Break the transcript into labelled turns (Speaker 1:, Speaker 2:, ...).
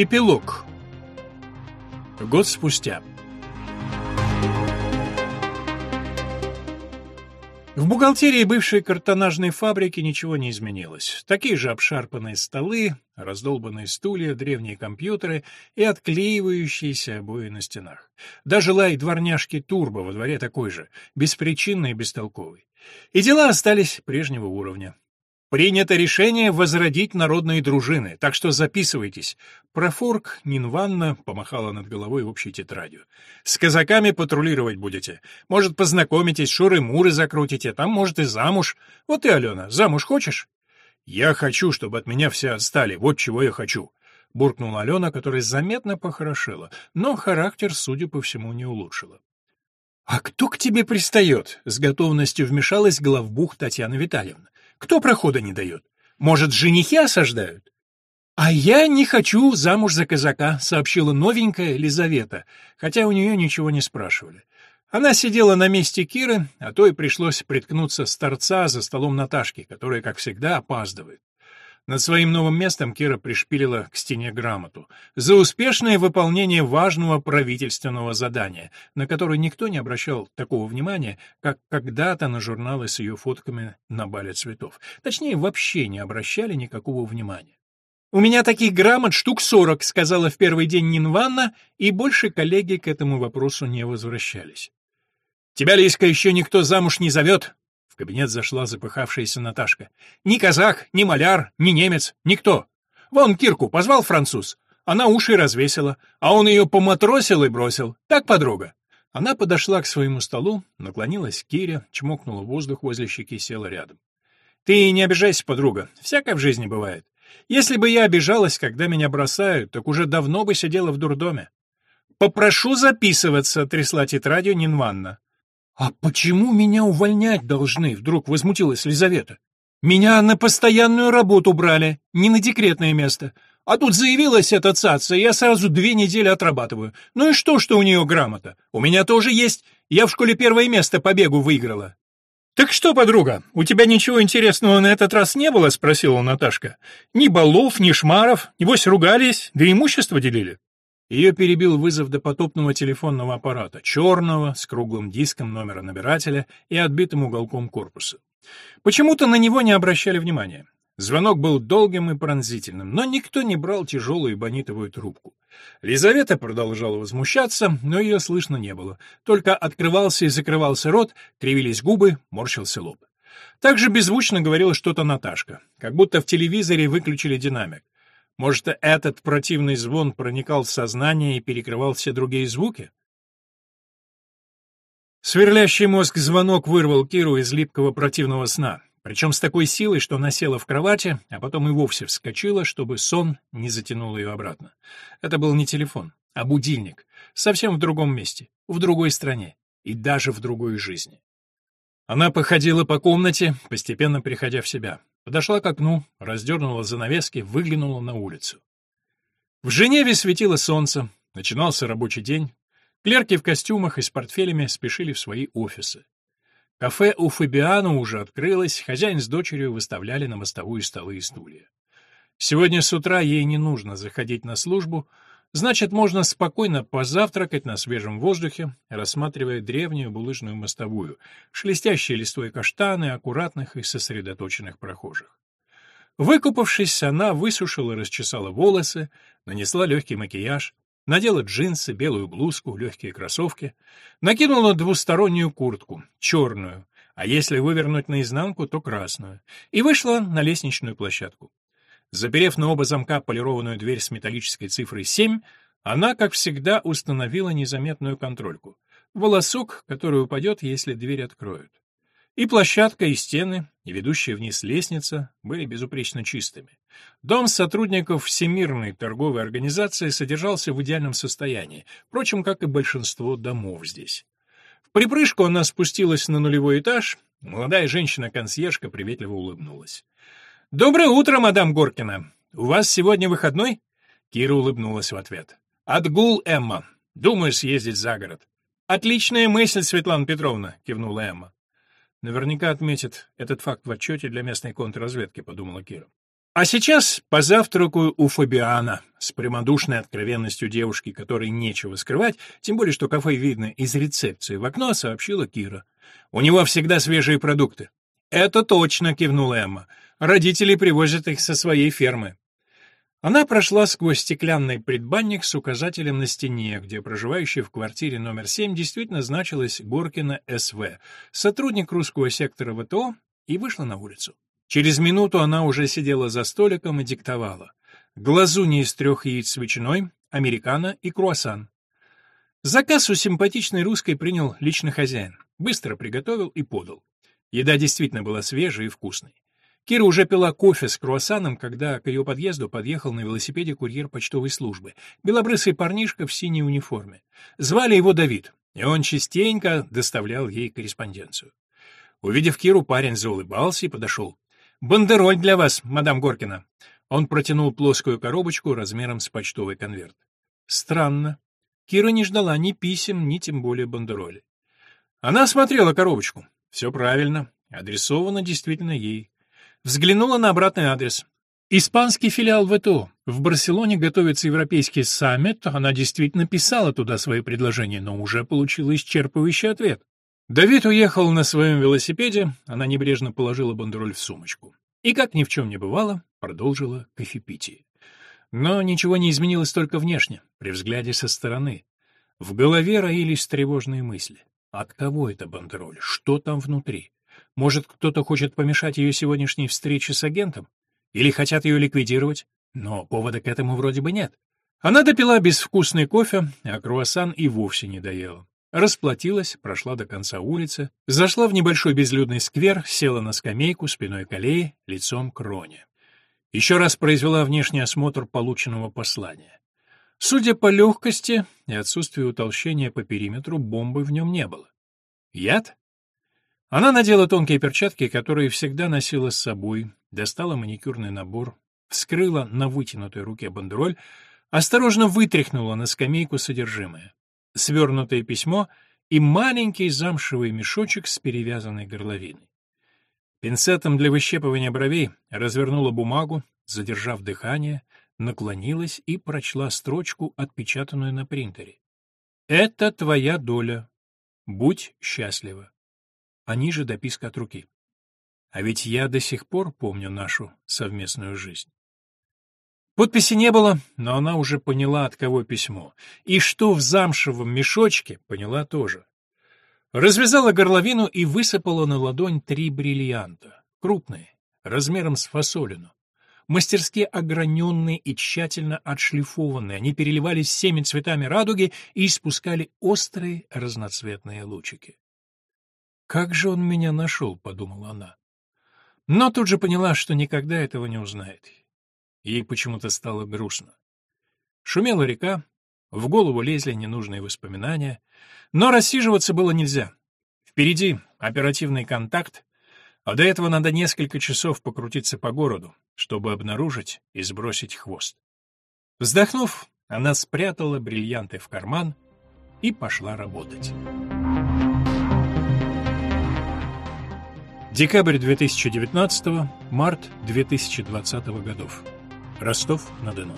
Speaker 1: Эпилог. Год спустя. В бухгалтерии бывшей картонажной фабрики ничего не изменилось. Такие же обшарпанные столы, раздолбанные стулья, древние компьютеры и отклеивающиеся обои на стенах. Даже лай дворняжки Турбо во дворе такой же, беспричинный и бестолковый. И дела остались прежнего уровня. Принято решение возродить народные дружины, так что записывайтесь. Профорг Нинванна помахала над головой общей тетрадью. С казаками патрулировать будете. Может, познакомитесь, шуры-муры закрутите, там, может, и замуж. Вот ты, Алена, замуж хочешь? Я хочу, чтобы от меня все отстали, вот чего я хочу. Буркнула Алена, которая заметно похорошела, но характер, судя по всему, не улучшила. «А кто к тебе пристает?» — с готовностью вмешалась главбух Татьяна Витальевна. Кто прохода не дает? Может, женихи осаждают? «А я не хочу замуж за казака», — сообщила новенькая Елизавета, хотя у нее ничего не спрашивали. Она сидела на месте Киры, а то и пришлось приткнуться с торца за столом Наташки, которая, как всегда, опаздывает. Над своим новым местом Кира пришпилила к стене грамоту за успешное выполнение важного правительственного задания, на которое никто не обращал такого внимания, как когда-то на журналы с ее фотками на бале цветов. Точнее, вообще не обращали никакого внимания. «У меня таких грамот штук сорок», — сказала в первый день Нинванна, и больше коллеги к этому вопросу не возвращались. «Тебя, Лиска, еще никто замуж не зовет», кабинет зашла запыхавшаяся Наташка. «Ни казах, ни маляр, ни немец, никто. Вон Кирку позвал француз. Она уши развесила, а он ее поматросил и бросил. Так, подруга?» Она подошла к своему столу, наклонилась к Кире, чмокнула воздух возле щеки, села рядом. «Ты не обижайся, подруга, всякое в жизни бывает. Если бы я обижалась, когда меня бросают, так уже давно бы сидела в дурдоме». «Попрошу записываться», — трясла тетрадью Нинванна. «А почему меня увольнять должны?» — вдруг возмутилась Лизавета. «Меня на постоянную работу брали, не на декретное место. А тут заявилась эта цаца, я сразу две недели отрабатываю. Ну и что, что у нее грамота? У меня тоже есть. Я в школе первое место по бегу выиграла». «Так что, подруга, у тебя ничего интересного на этот раз не было?» — спросила Наташка. «Ни балов, ни шмаров, небось ругались, да имущество делили». Ее перебил вызов допотопного телефонного аппарата, черного, с круглым диском номера набирателя и отбитым уголком корпуса. Почему-то на него не обращали внимания. Звонок был долгим и пронзительным, но никто не брал тяжелую бонитовую трубку. Лизавета продолжала возмущаться, но ее слышно не было. Только открывался и закрывался рот, кривились губы, морщился лоб. Также беззвучно говорила что-то Наташка, как будто в телевизоре выключили динамик. Может, этот противный звон проникал в сознание и перекрывал все другие звуки? Сверлящий мозг звонок вырвал Киру из липкого противного сна, причем с такой силой, что она села в кровати, а потом и вовсе вскочила, чтобы сон не затянул ее обратно. Это был не телефон, а будильник, совсем в другом месте, в другой стране и даже в другой жизни. Она походила по комнате, постепенно приходя в себя. Подошла к окну, раздернула занавески, выглянула на улицу. В Женеве светило солнце, начинался рабочий день. Клерки в костюмах и с портфелями спешили в свои офисы. Кафе у Фабиано уже открылось, хозяин с дочерью выставляли на мостовую столы и стулья. Сегодня с утра ей не нужно заходить на службу, Значит, можно спокойно позавтракать на свежем воздухе, рассматривая древнюю булыжную мостовую, шелестящие листвой каштаны, аккуратных и сосредоточенных прохожих. Выкупавшись, она высушила и расчесала волосы, нанесла легкий макияж, надела джинсы, белую блузку, легкие кроссовки, накинула двустороннюю куртку, черную, а если вывернуть наизнанку, то красную, и вышла на лестничную площадку. Заперев на оба замка полированную дверь с металлической цифрой 7, она, как всегда, установила незаметную контрольку. Волосок, который упадет, если дверь откроют. И площадка, и стены, и ведущая вниз лестница были безупречно чистыми. Дом сотрудников Всемирной торговой организации содержался в идеальном состоянии, впрочем, как и большинство домов здесь. В припрыжку она спустилась на нулевой этаж, молодая женщина-консьержка приветливо улыбнулась. «Доброе утро, мадам Горкина. У вас сегодня выходной?» Кира улыбнулась в ответ. «Отгул, Эмма. Думаю съездить за город». «Отличная мысль, Светлана Петровна», — кивнула Эмма. «Наверняка отметит этот факт в отчете для местной контрразведки», — подумала Кира. А сейчас позавтракаю у Фабиана. С прямодушной откровенностью девушки, которой нечего скрывать, тем более, что кафе видно из рецепции в окно, сообщила Кира. У него всегда свежие продукты. «Это точно», — кивнула Эмма. «Родители привозят их со своей фермы». Она прошла сквозь стеклянный предбанник с указателем на стене, где проживающий в квартире номер 7 действительно значилась Горкина СВ, сотрудник русского сектора ВТО, и вышла на улицу. Через минуту она уже сидела за столиком и диктовала. Глазуни из трех яиц с ветчиной, американо и круассан. Заказ у симпатичной русской принял лично хозяин. Быстро приготовил и подал. Еда действительно была свежей и вкусной. Кира уже пила кофе с круассаном, когда к ее подъезду подъехал на велосипеде курьер почтовой службы. Белобрысый парнишка в синей униформе. Звали его Давид, и он частенько доставлял ей корреспонденцию. Увидев Киру, парень заулыбался и подошел. «Бандероль для вас, мадам Горкина». Он протянул плоскую коробочку размером с почтовый конверт. Странно. Кира не ждала ни писем, ни тем более бандероли. Она осмотрела коробочку. Все правильно. Адресовано действительно ей. Взглянула на обратный адрес. Испанский филиал ВТО. В Барселоне готовится европейский саммит. Она действительно писала туда свои предложения, но уже получила исчерпывающий ответ. Давид уехал на своем велосипеде, она небрежно положила бандероль в сумочку. И, как ни в чем не бывало, продолжила кофепитие. Но ничего не изменилось только внешне, при взгляде со стороны. В голове роились тревожные мысли. От кого это бандероль? Что там внутри? Может, кто-то хочет помешать ее сегодняшней встрече с агентом? Или хотят ее ликвидировать? Но повода к этому вроде бы нет. Она допила безвкусный кофе, а круассан и вовсе не доела. Расплатилась, прошла до конца улицы, зашла в небольшой безлюдный сквер, села на скамейку спиной к аллее, лицом к Роне. Еще раз произвела внешний осмотр полученного послания. Судя по легкости и отсутствию утолщения по периметру, бомбы в нем не было. Яд? Она надела тонкие перчатки, которые всегда носила с собой, достала маникюрный набор, вскрыла на вытянутой руке бандероль, осторожно вытряхнула на скамейку содержимое. Свернутое письмо и маленький замшевый мешочек с перевязанной горловиной. Пинцетом для выщепывания бровей развернула бумагу, задержав дыхание, наклонилась и прочла строчку, отпечатанную на принтере. «Это твоя доля. Будь счастлива» а ниже дописка от руки. А ведь я до сих пор помню нашу совместную жизнь. Подписи не было, но она уже поняла, от кого письмо. И что в замшевом мешочке, поняла тоже. Развязала горловину и высыпала на ладонь три бриллианта. Крупные, размером с фасолину. Мастерски ограненные и тщательно отшлифованные, они переливались всеми цветами радуги и испускали острые разноцветные лучики. «Как же он меня нашел?» — подумала она. Но тут же поняла, что никогда этого не узнает. Ей почему-то стало грустно. Шумела река, в голову лезли ненужные воспоминания, но рассиживаться было нельзя. Впереди оперативный контакт, а до этого надо несколько часов покрутиться по городу, чтобы обнаружить и сбросить хвост. Вздохнув, она спрятала бриллианты в карман и пошла работать. Декабрь 2019, март 2020 годов. Ростов-на-Дону.